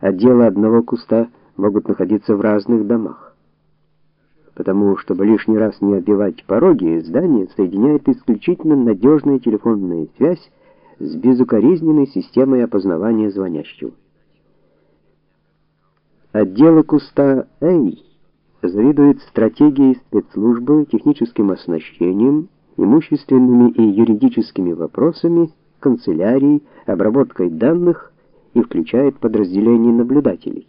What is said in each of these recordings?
отделы одного куста могут находиться в разных домах. Потому, чтобы лишний раз не оббивать пороги, здание соединяет исключительно надежная телефонная связь с безукоризненной системой опознавания звонящего. Отделы куста А завидует стратегией спецслужбы, техническим оснащением, имущественными и юридическими вопросами, канцелярией, обработкой данных и включает подразделение наблюдателей.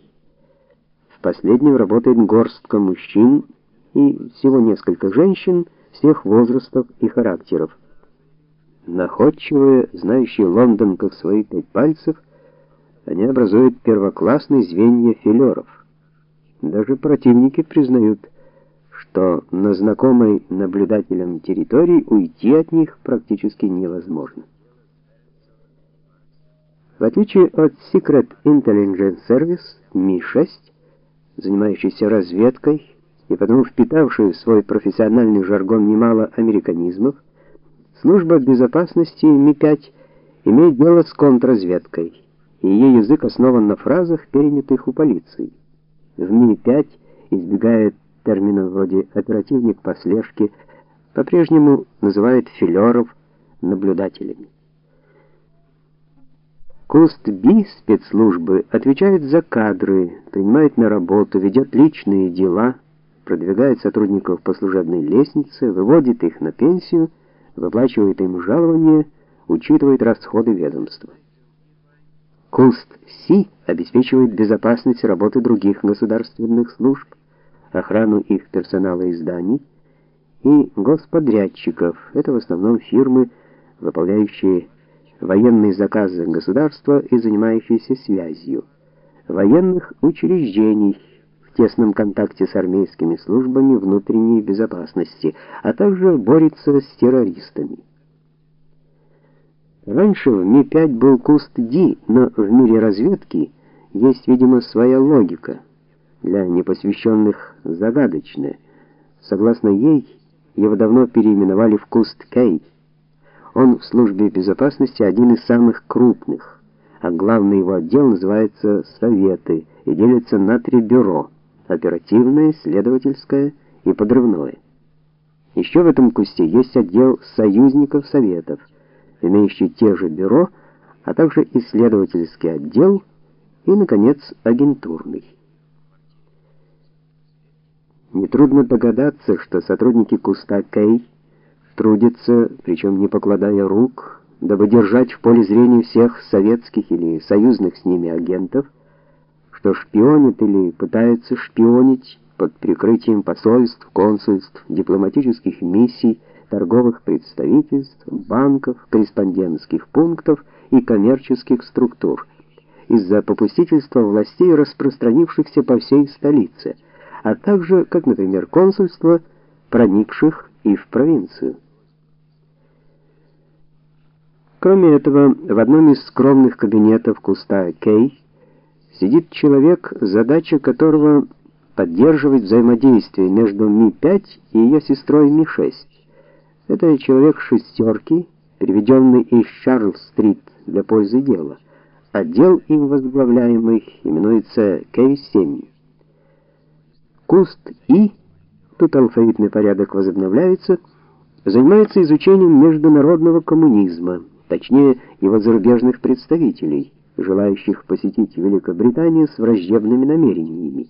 В последнем работает горстка мужчин и всего несколько женщин всех возрастов и характеров. Находчивые, знающие Лондон как свои пять пальцев, они образуют первоклассные звенья филеров. Даже противники признают, что на знакомой наблюдателям территории уйти от них практически невозможно. В отличие от Secret Intelligence Service Mi-6, занимающийся разведкой и потому впитавший в свой профессиональный жаргон немало американизмов, служба безопасности Ми-5 имеет дело с контрразведкой, и ее язык основан на фразах, перенятых у полиции. В Ми-5 избегает терминов вроде оперативник по слежке, по-прежнему называет филеров наблюдателями. Куст Би спецслужбы отвечает за кадры, принимает на работу, ведет личные дела, продвигает сотрудников по служебной лестнице, выводит их на пенсию, выплачивает им жалования, учитывает расходы ведомства. Куст Си обеспечивает безопасность работы других государственных служб, охрану их персонала и зданий, и господрядчиков. Это в основном фирмы, выполняющие военные заказы государства и занимающиеся связью, военных учреждений в тесном контакте с армейскими службами внутренней безопасности, а также борется с террористами. Раньше в Ми-5 был куст Ди, но в мире разведки есть, видимо, своя логика, для непосвященных загадочная. Согласно ей, его давно переименовали в куст Кей. Он в службе безопасности один из самых крупных, а главный его отдел называется Советы и делится на три бюро: оперативное, следовательское и подрывное. Еще в этом кусте есть отдел союзников Советов, имеющий те же бюро, а также исследовательский отдел и наконец агентурный. Нетрудно догадаться, что сотрудники куста Кей трудится, причем не покладая рук, дабы держать в поле зрения всех советских или союзных с ними агентов, что шпионят или пытаются шпионить под прикрытием посольств, консульств, дипломатических миссий, торговых представительств, банков, корреспондентских пунктов и коммерческих структур из-за попустительства властей, распространившихся по всей столице, а также, как, например, консульства, проникших и в провинцию. Кроме этого, в одном из скромных кабинетов куста Кей сидит человек, задача которого поддерживать взаимодействие между Ми-5 и ее сестрой Ми-6. Это человек шестерки, переведенный из Чарльз-стрит для пользы дела. Отдел им возглавляемый именуется Кей-7. Куст И, тут алфавитный порядок возобновляется, занимается изучением международного коммунизма точнее его зарубежных представителей, желающих посетить Великобританию с враждебными намерениями,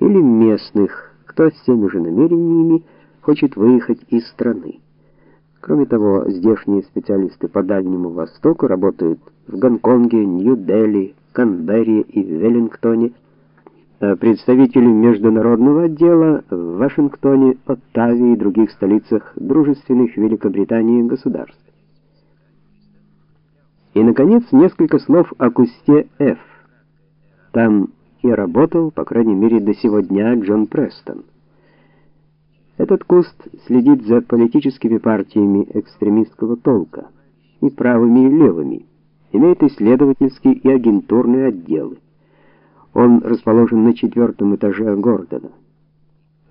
или местных, кто с теми же намерениями хочет выехать из страны. Кроме того, здешние специалисты по Дальнему Востоку работают в Гонконге, Нью-Дели, Канберре и Веллингтоне, а представители международного отдела в Вашингтоне, Оттаве и других столицах дружественных Великобритании государств. И наконец, несколько слов о кусте F. Там и работал, по крайней мере, до сего дня Джон Престон. Этот куст следит за политическими партиями экстремистского толка, и правыми, и левыми. Имеет исследовательский и агентурный отделы. Он расположен на четвертом этаже Гордона.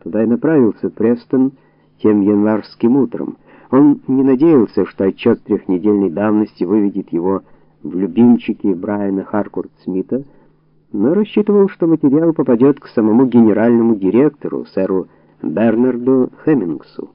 Туда и направился Престон тем январским утром. Он не надеялся, что отчет трехнедельной давности выведет его в любимчики Брайана Харкорт Смита, но рассчитывал, что материал попадет к самому генеральному директору, сэру Бернарду Хеммингсу.